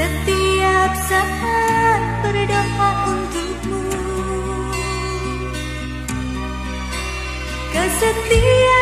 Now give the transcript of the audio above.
Setiap saat berdoa untukmu. Kesetiaan